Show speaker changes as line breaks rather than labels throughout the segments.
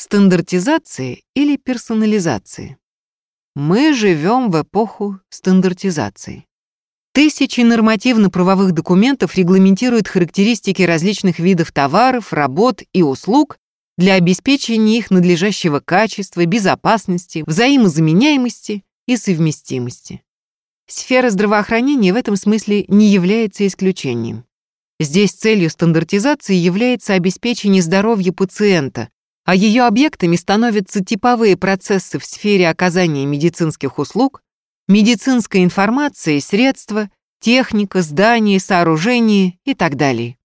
стандартизации или персонализации. Мы живем в эпоху стандартизации. Тысячи нормативно-правовых документов регламентируют характеристики различных видов товаров, работ и услуг для обеспечения их надлежащего качества, безопасности, взаимозаменяемости и совместимости. Сфера здравоохранения в этом смысле не является исключением. Здесь целью стандартизации является обеспечение здоровья пациента, а ее объектами становятся типовые процессы в сфере оказания медицинских услуг, медицинская информация средства, техника, здания, сооружения и так далее.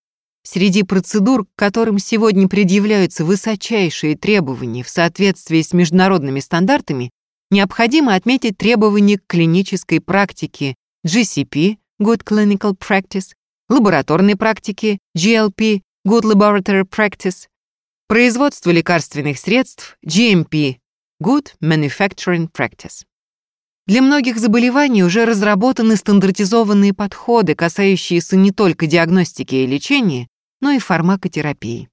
Среди процедур, к которым сегодня предъявляются высочайшие требования в соответствии с международными стандартами, необходимо отметить требования к клинической практике GCP, Good Clinical Practice, лабораторной практики, GLP, Good Laboratory Practice, производство лекарственных средств, GMP, Good Manufacturing Practice. Для многих заболеваний уже разработаны стандартизованные подходы, касающиеся не только диагностики и лечения, но и фармакотерапии.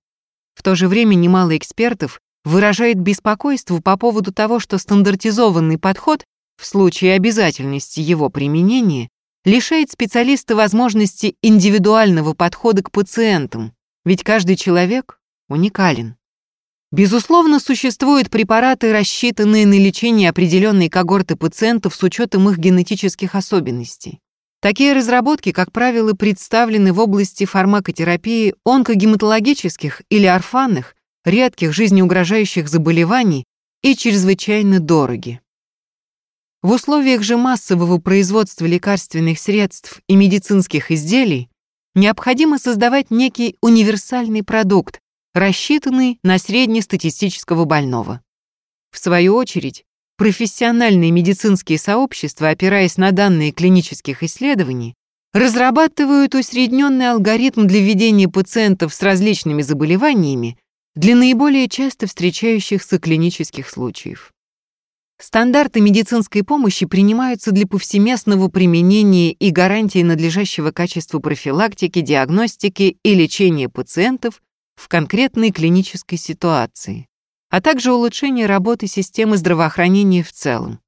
В то же время немало экспертов выражает беспокойство по поводу того, что стандартизованный подход в случае обязательности его применения лишает специалиста возможности индивидуального подхода к пациентам, ведь каждый человек уникален. Безусловно, существуют препараты, рассчитанные на лечение определенной когорты пациентов с учетом их генетических особенностей. Такие разработки, как правило, представлены в области фармакотерапии онкогематологических или орфанных, редких жизнеугрожающих заболеваний и чрезвычайно дороги. В условиях же массового производства лекарственных средств и медицинских изделий необходимо создавать некий универсальный продукт, рассчитанный на среднестатистического больного. В свою очередь, профессиональные медицинские сообщества, опираясь на данные клинических исследований, разрабатывают усредненный алгоритм для ведения пациентов с различными заболеваниями для наиболее часто встречающихся клинических случаев. Стандарты медицинской помощи принимаются для повсеместного применения и гарантии надлежащего качества профилактики, диагностики и лечения пациентов в конкретной клинической ситуации, а также улучшения работы системы здравоохранения в целом.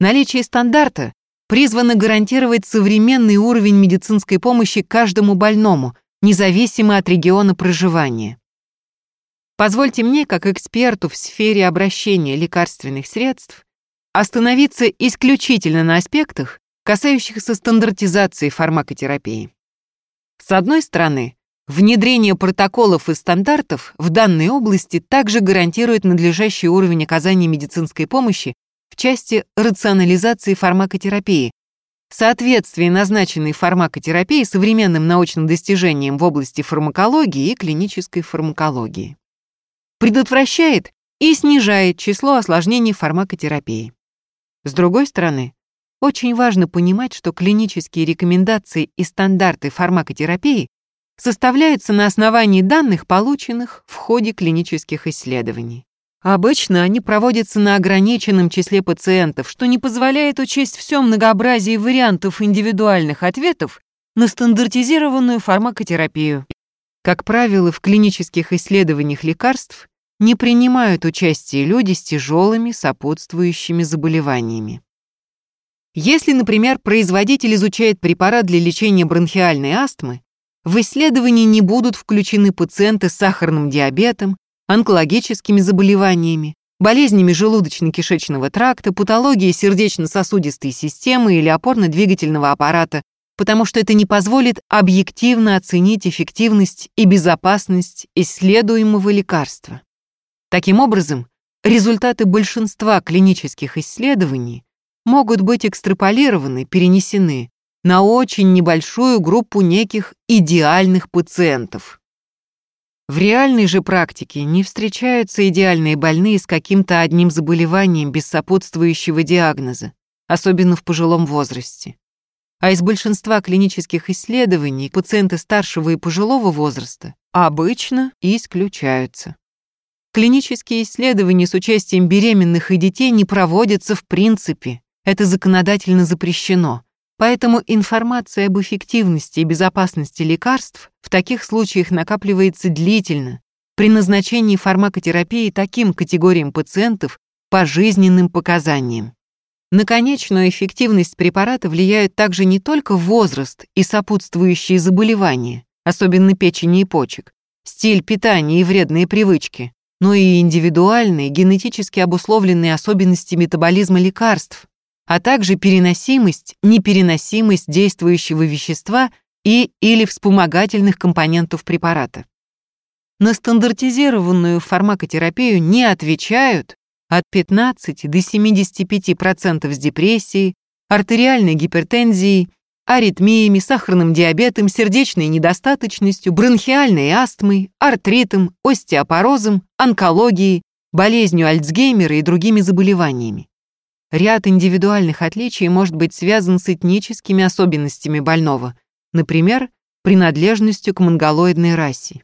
Наличие стандарта призвано гарантировать современный уровень медицинской помощи каждому больному, независимо от региона проживания. Позвольте мне, как эксперту в сфере обращения лекарственных средств, остановиться исключительно на аспектах, касающихся стандартизации фармакотерапии. С одной стороны, внедрение протоколов и стандартов в данной области также гарантирует надлежащий уровень оказания медицинской помощи в части рационализации фармакотерапии, соответствие назначенной фармакотерапии современным научным достижениям в области фармакологии и клинической фармакологии предотвращает и снижает число осложнений фармакотерапии. С другой стороны, очень важно понимать, что клинические рекомендации и стандарты фармакотерапии составляются на основании данных, полученных в ходе клинических исследований. Обычно они проводятся на ограниченном числе пациентов, что не позволяет учесть все многообразие вариантов индивидуальных ответов на стандартизированную фармакотерапию. Как правило, в клинических исследованиях лекарств не принимают участие люди с тяжелыми сопутствующими заболеваниями. Если, например, производитель изучает препарат для лечения бронхиальной астмы, в исследовании не будут включены пациенты с сахарным диабетом, онкологическими заболеваниями, болезнями желудочно-кишечного тракта, патологией сердечно-сосудистой системы или опорно-двигательного аппарата, потому что это не позволит объективно оценить эффективность и безопасность исследуемого лекарства. Таким образом, результаты большинства клинических исследований могут быть экстраполированы, перенесены на очень небольшую группу неких идеальных пациентов. В реальной же практике не встречаются идеальные больные с каким-то одним заболеванием без сопутствующего диагноза, особенно в пожилом возрасте. А из большинства клинических исследований пациенты старшего и пожилого возраста обычно исключаются. Клинические исследования с участием беременных и детей не проводятся в принципе. Это законодательно запрещено. Поэтому информация об эффективности и безопасности лекарств в таких случаях накапливается длительно, при назначении фармакотерапии таким категориям пациентов по жизненным показаниям. На конечную эффективность препарата влияют также не только возраст и сопутствующие заболевания, особенно печени и почек, стиль питания и вредные привычки, но и индивидуальные генетически обусловленные особенности метаболизма лекарств, а также переносимость, непереносимость действующего вещества и или вспомогательных компонентов препарата. На стандартизированную фармакотерапию не отвечают от 15 до 75% с депрессией, артериальной гипертензией, аритмиями, сахарным диабетом, сердечной недостаточностью, бронхиальной астмой, артритом, остеопорозом, онкологией, болезнью Альцгеймера и другими заболеваниями. Ряд индивидуальных отличий может быть связан с этническими особенностями больного, например, принадлежностью к монголоидной расе.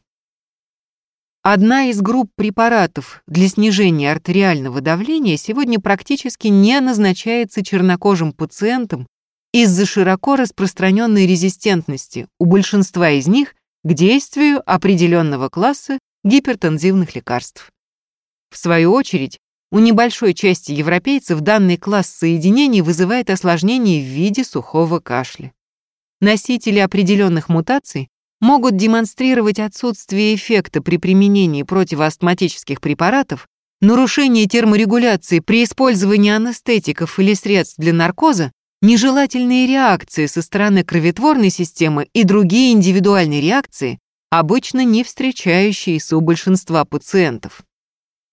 Одна из групп препаратов для снижения артериального давления сегодня практически не назначается чернокожим пациентам из-за широко распространенной резистентности у большинства из них к действию определенного класса гипертензивных лекарств. В свою очередь, у небольшой части европейцев данный класс соединений вызывает осложнения в виде сухого кашля. Носители определенных мутаций могут демонстрировать отсутствие эффекта при применении противоастматических препаратов, нарушение терморегуляции при использовании анестетиков или средств для наркоза, нежелательные реакции со стороны кроветворной системы и другие индивидуальные реакции, обычно не встречающиеся у большинства пациентов.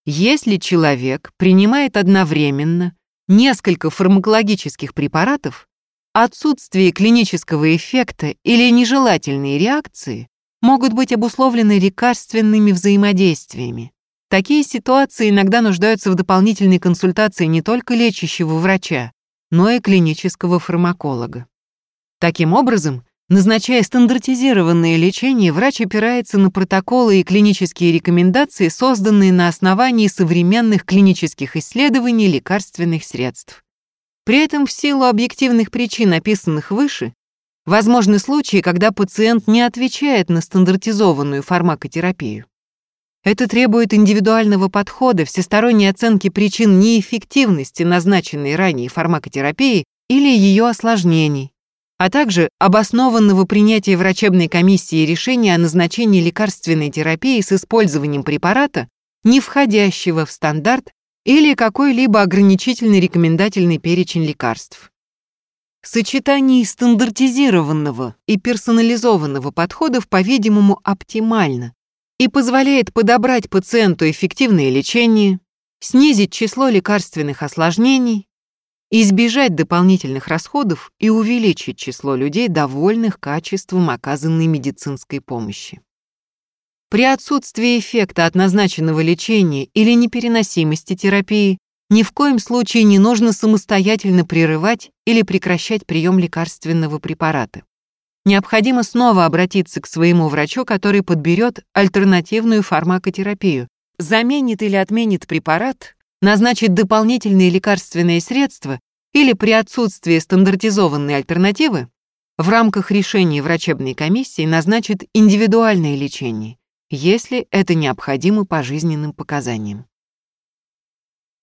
Если человек принимает одновременно несколько фармакологических препаратов, Отсутствие клинического эффекта или нежелательные реакции могут быть обусловлены лекарственными взаимодействиями. Такие ситуации иногда нуждаются в дополнительной консультации не только лечащего врача, но и клинического фармаколога. Таким образом, назначая стандартизированное лечение, врач опирается на протоколы и клинические рекомендации, созданные на основании современных клинических исследований лекарственных средств. При этом в силу объективных причин, описанных выше, возможны случаи, когда пациент не отвечает на стандартизованную фармакотерапию. Это требует индивидуального подхода, всесторонней оценки причин неэффективности назначенной ранее фармакотерапии или ее осложнений, а также обоснованного принятия врачебной комиссии решения о назначении лекарственной терапии с использованием препарата, не входящего в стандарт или какой-либо ограничительный рекомендательный перечень лекарств. Сочетание стандартизированного и персонализованного подходов, по-видимому, оптимально и позволяет подобрать пациенту эффективное лечение, снизить число лекарственных осложнений, избежать дополнительных расходов и увеличить число людей, довольных качеством оказанной медицинской помощи. При отсутствии эффекта от назначенного лечения или непереносимости терапии ни в коем случае не нужно самостоятельно прерывать или прекращать прием лекарственного препарата. Необходимо снова обратиться к своему врачу, который подберет альтернативную фармакотерапию, заменит или отменит препарат, назначит дополнительные лекарственные средства или при отсутствии стандартизованной альтернативы в рамках решения врачебной комиссии назначит индивидуальное лечение если это необходимо по жизненным показаниям.